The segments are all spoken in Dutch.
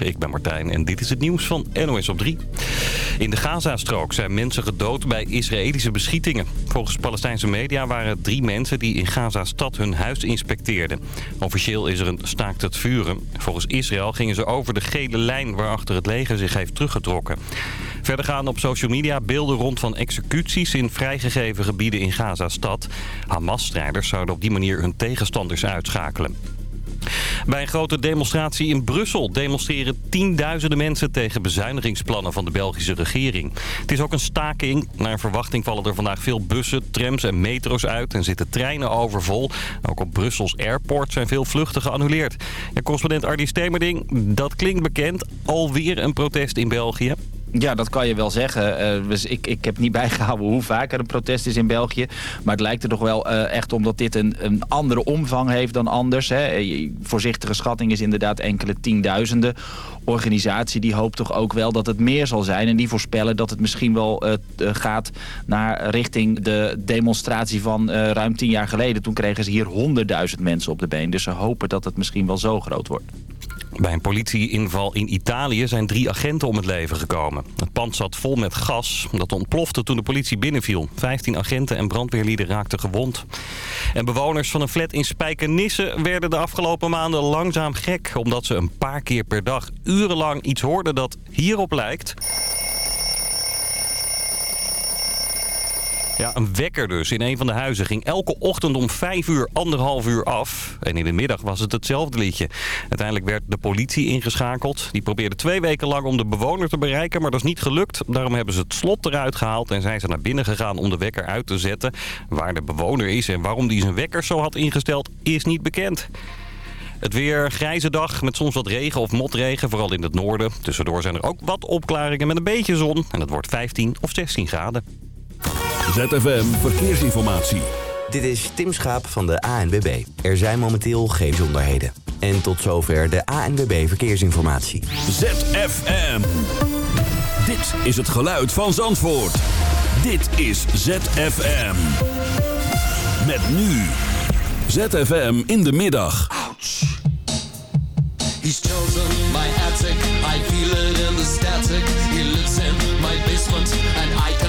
Ik ben Martijn en dit is het nieuws van NOS op 3. In de Gazastrook zijn mensen gedood bij Israëlische beschietingen. Volgens Palestijnse media waren het drie mensen die in Gaza-stad hun huis inspecteerden. Officieel is er een staakt het vuren. Volgens Israël gingen ze over de gele lijn waarachter het leger zich heeft teruggetrokken. Verder gaan op social media beelden rond van executies in vrijgegeven gebieden in Gaza-stad. Hamas-strijders zouden op die manier hun tegenstanders uitschakelen. Bij een grote demonstratie in Brussel demonstreren tienduizenden mensen tegen bezuinigingsplannen van de Belgische regering. Het is ook een staking. Naar verwachting vallen er vandaag veel bussen, trams en metro's uit en zitten treinen overvol. Ook op Brussels Airport zijn veel vluchten geannuleerd. En correspondent Ardi Stemerding, dat klinkt bekend. Alweer een protest in België. Ja, dat kan je wel zeggen. Uh, dus ik, ik heb niet bijgehouden hoe vaak er een protest is in België. Maar het lijkt er toch wel uh, echt omdat dit een, een andere omvang heeft dan anders. Hè. Eh, voorzichtige schatting is inderdaad enkele tienduizenden. Organisatie die hoopt toch ook wel dat het meer zal zijn. En die voorspellen dat het misschien wel gaat naar richting de demonstratie van ruim tien jaar geleden. Toen kregen ze hier honderdduizend mensen op de been. Dus ze hopen dat het misschien wel zo groot wordt. Bij een politieinval in Italië zijn drie agenten om het leven gekomen. Het pand zat vol met gas. Dat ontplofte toen de politie binnenviel. Vijftien agenten en brandweerlieden raakten gewond. En bewoners van een flat in Spijkenisse werden de afgelopen maanden langzaam gek... omdat ze een paar keer per dag urenlang iets hoorden dat hierop lijkt... Ja, een wekker dus in een van de huizen ging elke ochtend om vijf uur anderhalf uur af. En in de middag was het hetzelfde liedje. Uiteindelijk werd de politie ingeschakeld. Die probeerde twee weken lang om de bewoner te bereiken, maar dat is niet gelukt. Daarom hebben ze het slot eruit gehaald en zijn ze naar binnen gegaan om de wekker uit te zetten. Waar de bewoner is en waarom die zijn wekker zo had ingesteld, is niet bekend. Het weer grijze dag met soms wat regen of motregen, vooral in het noorden. Tussendoor zijn er ook wat opklaringen met een beetje zon. En het wordt 15 of 16 graden. ZFM Verkeersinformatie. Dit is Tim Schaap van de ANWB. Er zijn momenteel geen zonderheden. En tot zover de ANWB Verkeersinformatie. ZFM. Dit is het geluid van Zandvoort. Dit is ZFM. Met nu. ZFM in de middag. Ouch. He's chosen my attic. I feel it in the static. He lives in my basement. And I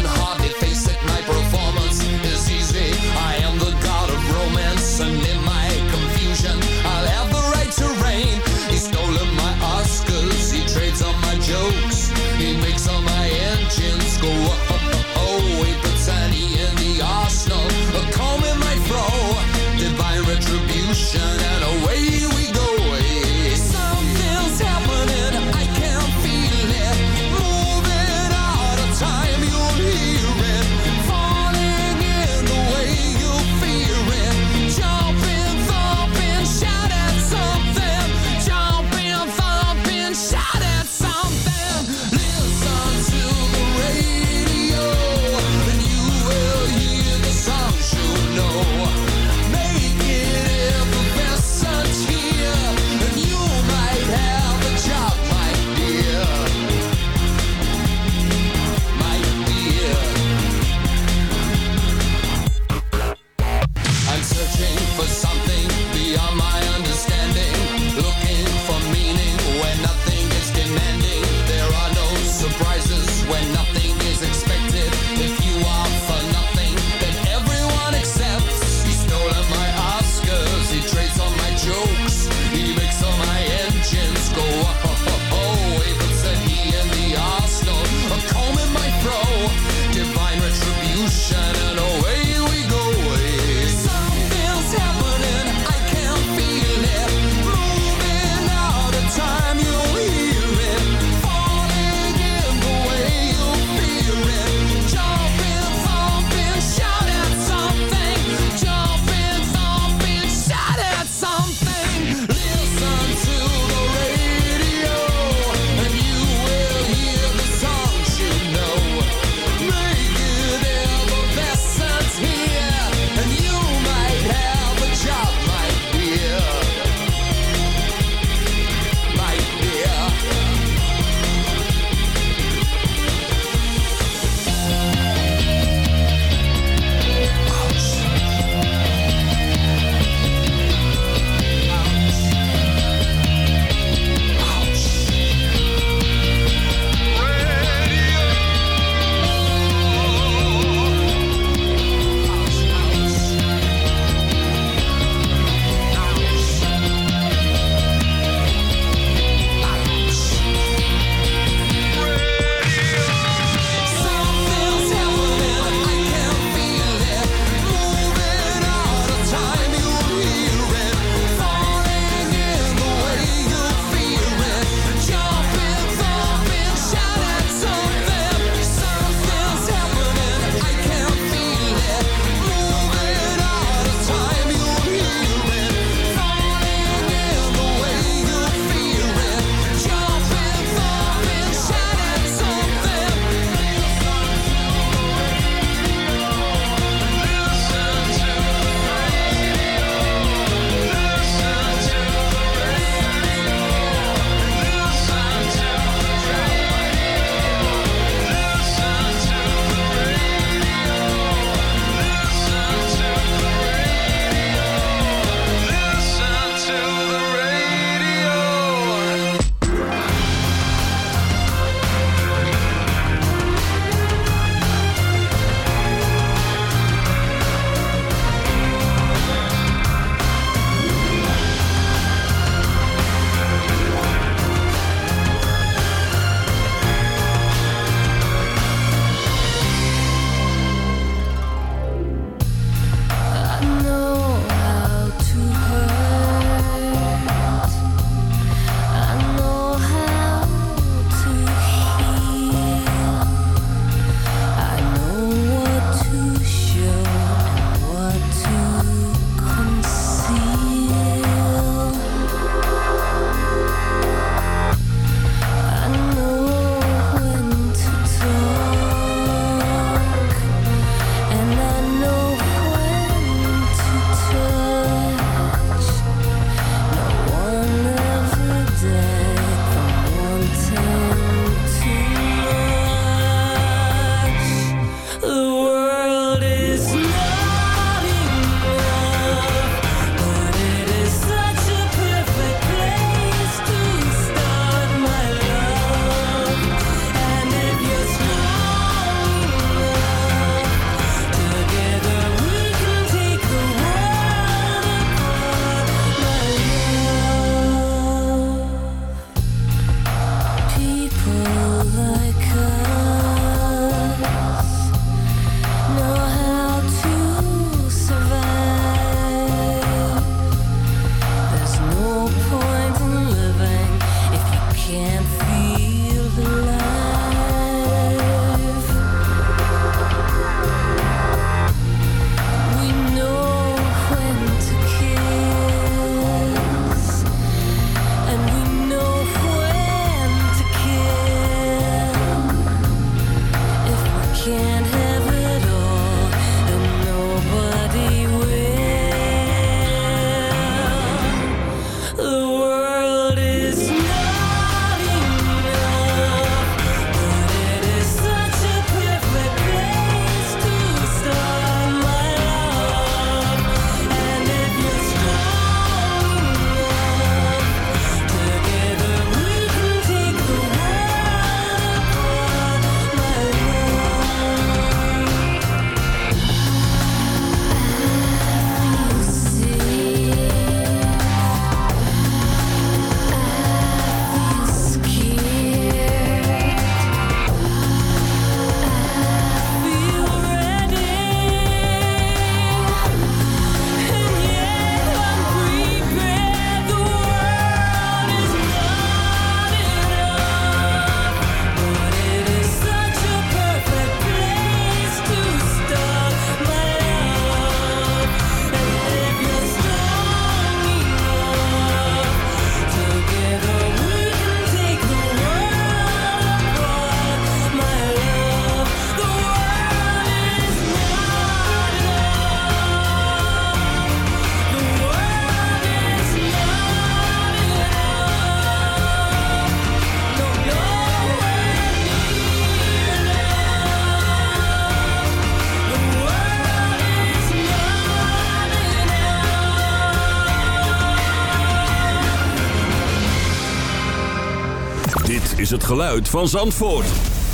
geluid van Zandvoort.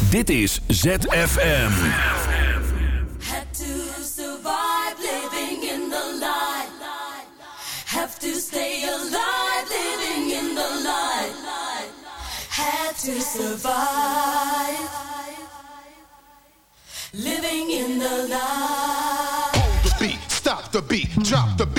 Dit is ZFM. Had to survive living in the light. Have to stay alive living in the light. Had to survive living in the light. Hold the beat, stop the beat, drop the beat.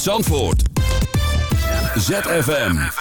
Zandvoort. ZFM.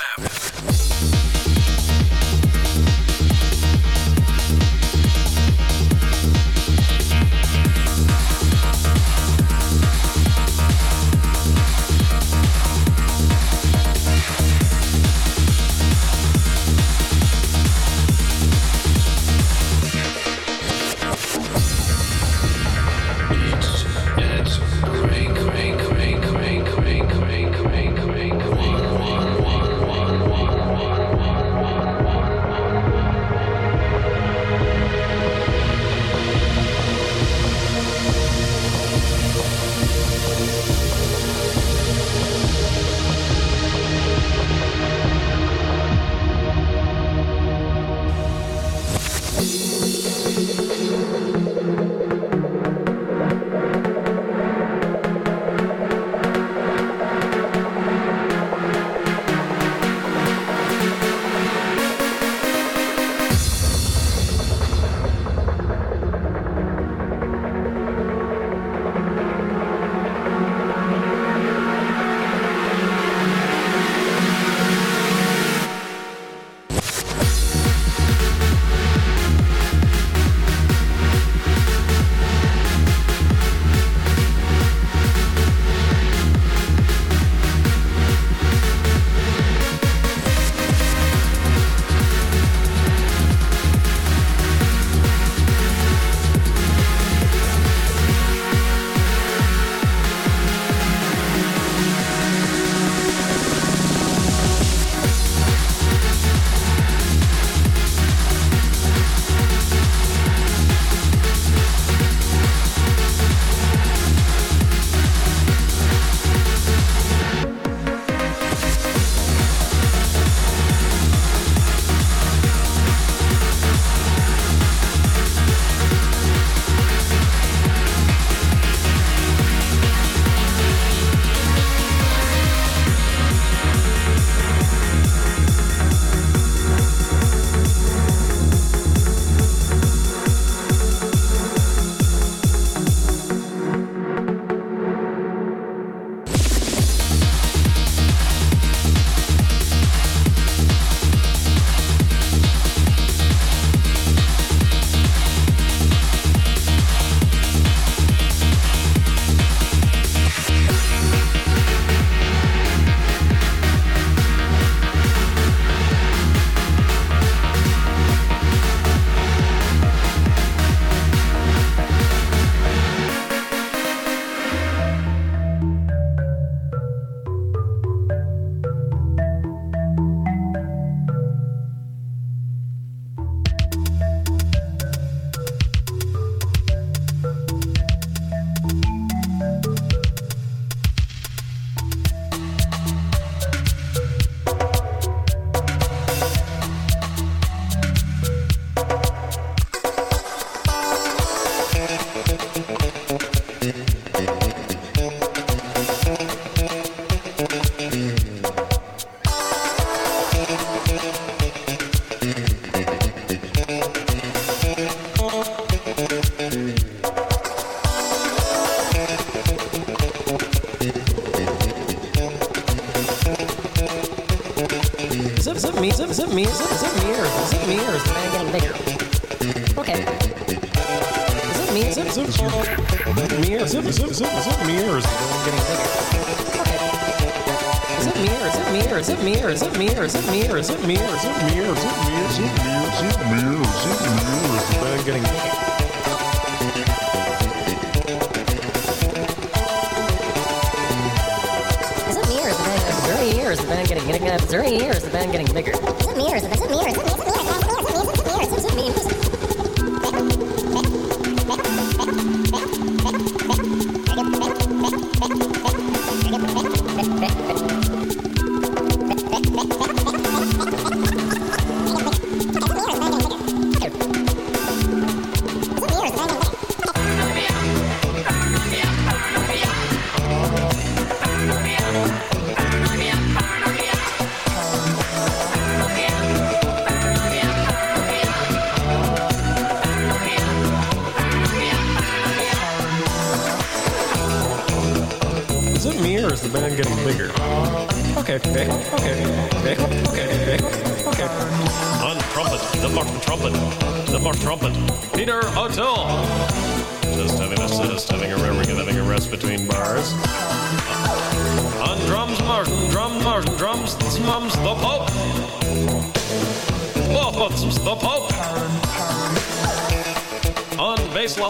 Is it me or is it, me? it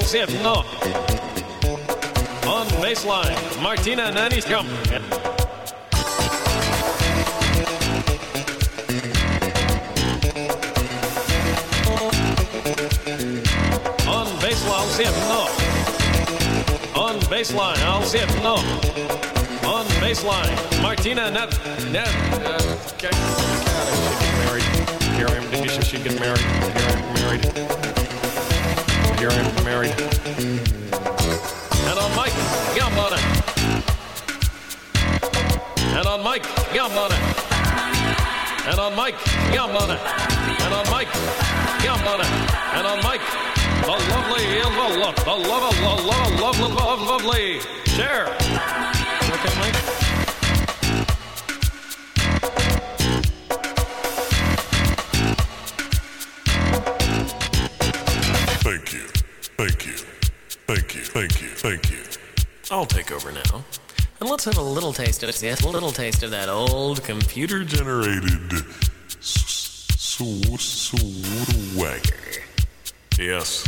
Sif, no. On baseline, Martina Nani's coming. On baseline, Sif, no. On baseline, I'll see Sif, no. On baseline, Martina Nan. Nan. Uh, okay. Married. Carry him. She get married. Carry. Married hear him married. And on Mike Gambona. And on Mike yum on it. And on Mike yum on it. And on Mike yum on it. And on Mike, the lovely, the lovely, the lovely, the lovely, lovely, love, lovely, Cher. I'll take over now. And let's have a little taste of it. Yes, a little taste of that old computer generated so, wagger. Yes.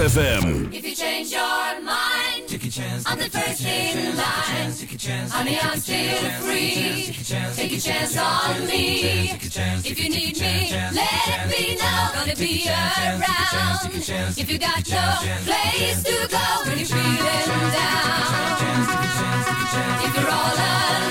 ZFM. If you change your mind, take a chance. I'm the first in line. Honey, I'm still free. Take a chance on me. If you need me, let me know. Gonna be around. If you got no place to go when you're feeling down. If you're all alone.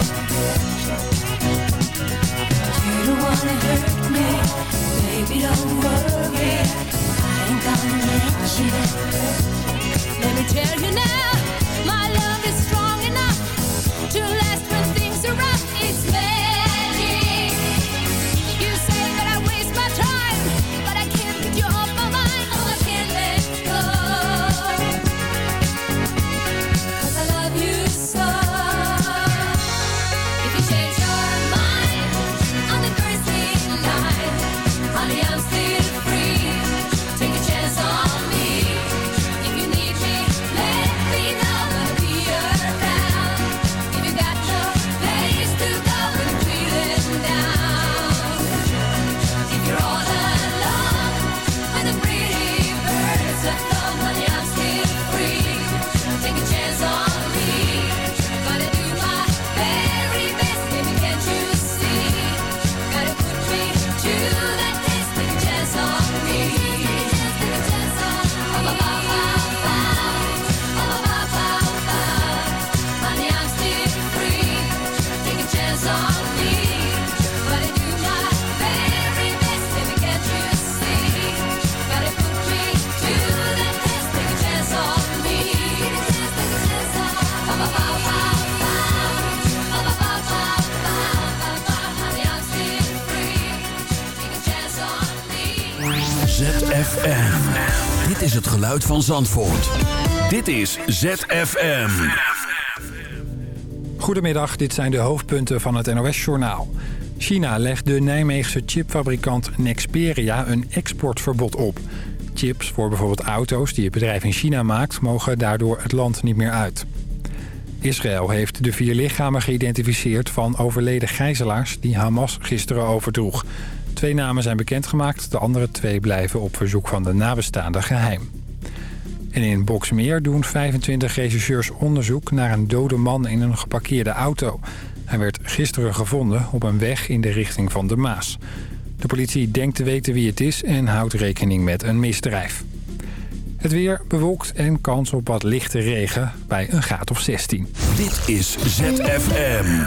Thank you. van Zandvoort. Dit is ZFM. Goedemiddag, dit zijn de hoofdpunten van het NOS-journaal. China legt de Nijmeegse chipfabrikant Nexperia een exportverbod op. Chips voor bijvoorbeeld auto's die het bedrijf in China maakt... mogen daardoor het land niet meer uit. Israël heeft de vier lichamen geïdentificeerd van overleden gijzelaars... die Hamas gisteren overdroeg. Twee namen zijn bekendgemaakt, de andere twee blijven op verzoek van de nabestaanden geheim. En in Boksmeer doen 25 rechercheurs onderzoek naar een dode man in een geparkeerde auto. Hij werd gisteren gevonden op een weg in de richting van de Maas. De politie denkt te weten wie het is en houdt rekening met een misdrijf. Het weer bewolkt en kans op wat lichte regen bij een graad of 16. Dit is ZFM.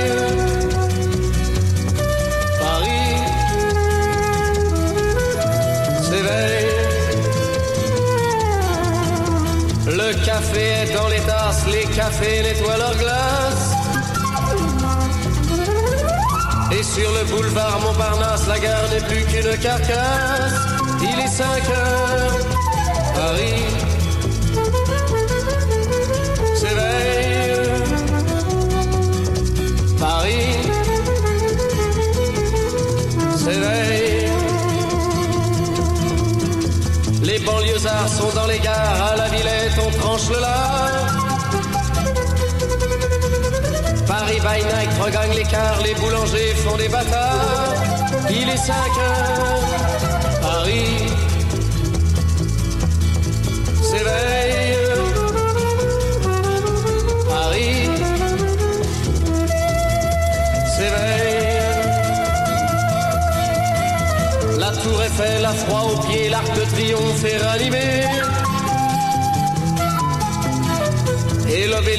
Café dans les tasses, les cafés nettoient leurs glaces. Et sur le boulevard Montparnasse, la gare n'est plus qu'une carcasse. Il est 5 heures, Paris Paris by night regagne l'écart, les boulangers font des bâtards. Il est 5 heures, Paris s'éveille. Paris s'éveille. La tour Eiffel a froid aux pieds, l'arc de triomphe est ranimé.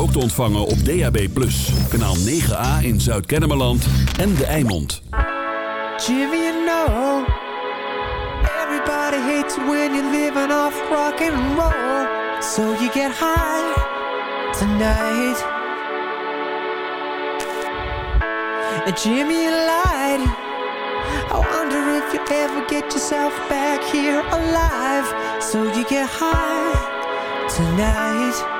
ook te ontvangen op DAB+. Kanaal 9A in Zuid-Kennemerland en De Eimond. Jimmy, you know, everybody hates when you're living off rock and roll. So you get high tonight. And Jimmy lied. I wonder if you ever get yourself back here alive. So you get high tonight.